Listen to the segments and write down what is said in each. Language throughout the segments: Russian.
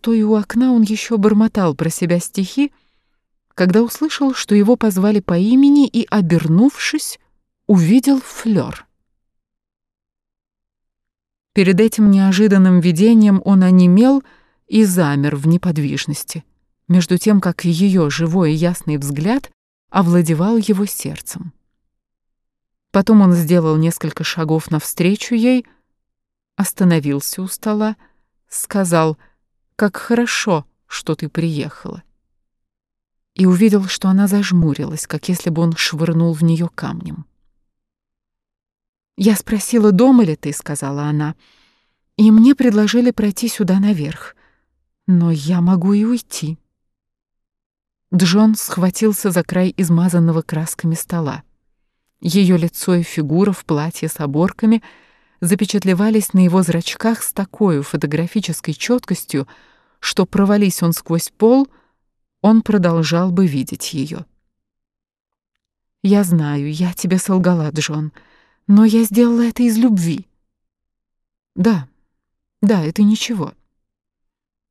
стоя у окна, он еще бормотал про себя стихи, когда услышал, что его позвали по имени и, обернувшись, увидел Флёр. Перед этим неожиданным видением он онемел и замер в неподвижности, между тем, как ее живой и ясный взгляд овладевал его сердцем. Потом он сделал несколько шагов навстречу ей, остановился у стола, сказал «Как хорошо, что ты приехала» и увидел, что она зажмурилась, как если бы он швырнул в нее камнем. «Я спросила, дома ли ты?» — сказала она. «И мне предложили пройти сюда наверх. Но я могу и уйти». Джон схватился за край измазанного красками стола. Ее лицо и фигура в платье с оборками запечатлевались на его зрачках с такой фотографической четкостью, что, провались он сквозь пол, он продолжал бы видеть ее. «Я знаю, я тебе солгала, Джон», но я сделала это из любви. Да, да, это ничего.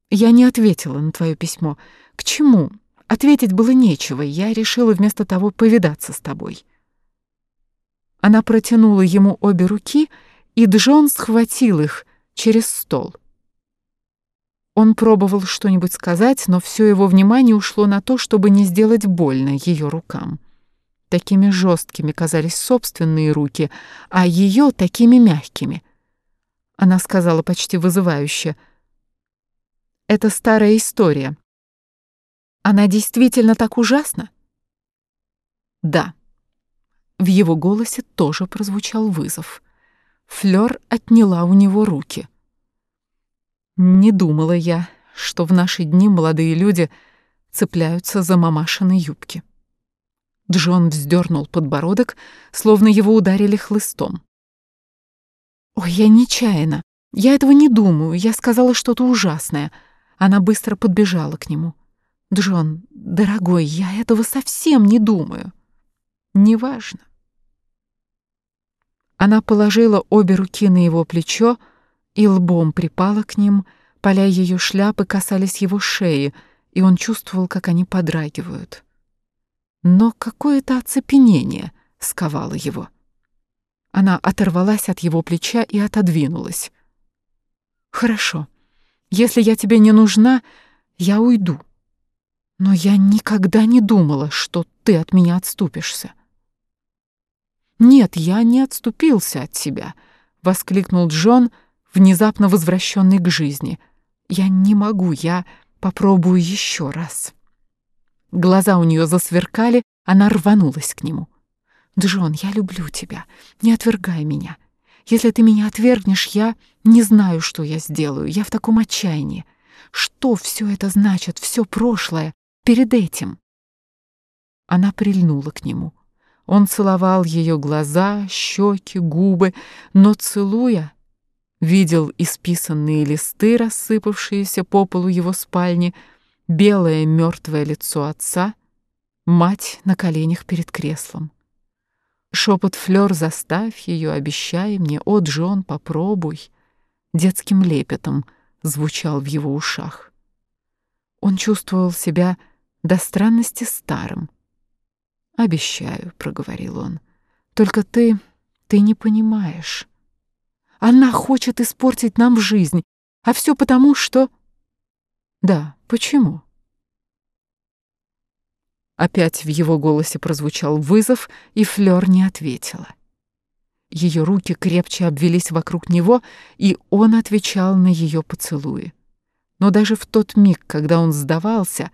Я не ответила на твое письмо. К чему? Ответить было нечего, я решила вместо того повидаться с тобой. Она протянула ему обе руки, и Джон схватил их через стол. Он пробовал что-нибудь сказать, но все его внимание ушло на то, чтобы не сделать больно ее рукам. Такими жесткими казались собственные руки, а ее такими мягкими. Она сказала почти вызывающе. «Это старая история. Она действительно так ужасна?» «Да». В его голосе тоже прозвучал вызов. Флёр отняла у него руки. «Не думала я, что в наши дни молодые люди цепляются за мамашины юбки». Джон вздернул подбородок, словно его ударили хлыстом. «Ой, я нечаянно. Я этого не думаю. Я сказала что-то ужасное». Она быстро подбежала к нему. «Джон, дорогой, я этого совсем не думаю». «Неважно». Она положила обе руки на его плечо и лбом припала к ним, поля ее шляпы касались его шеи, и он чувствовал, как они подрагивают но какое-то оцепенение сковало его. Она оторвалась от его плеча и отодвинулась. «Хорошо. Если я тебе не нужна, я уйду. Но я никогда не думала, что ты от меня отступишься». «Нет, я не отступился от тебя», — воскликнул Джон, внезапно возвращенный к жизни. «Я не могу, я попробую еще раз». Глаза у нее засверкали, она рванулась к нему. «Джон, я люблю тебя. Не отвергай меня. Если ты меня отвергнешь, я не знаю, что я сделаю. Я в таком отчаянии. Что все это значит, все прошлое, перед этим?» Она прильнула к нему. Он целовал ее глаза, щеки, губы, но, целуя, видел исписанные листы, рассыпавшиеся по полу его спальни, белое мертвое лицо отца, мать на коленях перед креслом. Шепот Флёр «Заставь ее, обещай мне, о, Джон, попробуй!» детским лепетом звучал в его ушах. Он чувствовал себя до странности старым. «Обещаю», — проговорил он, — «только ты, ты не понимаешь. Она хочет испортить нам жизнь, а все потому, что...» Да, почему? Опять в его голосе прозвучал вызов, и Флёр не ответила. Ее руки крепче обвелись вокруг него, и он отвечал на ее поцелуи. Но даже в тот миг, когда он сдавался,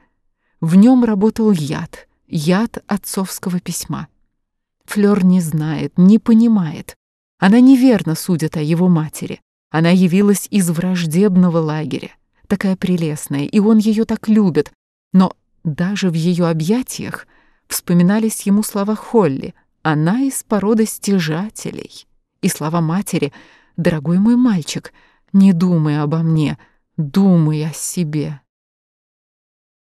в нем работал яд, яд отцовского письма. Флёр не знает, не понимает. Она неверно судит о его матери. Она явилась из враждебного лагеря такая прелестная, и он ее так любит, но даже в ее объятиях вспоминались ему слова Холли, она из породы стяжателей, и слова матери «Дорогой мой мальчик, не думай обо мне, думай о себе».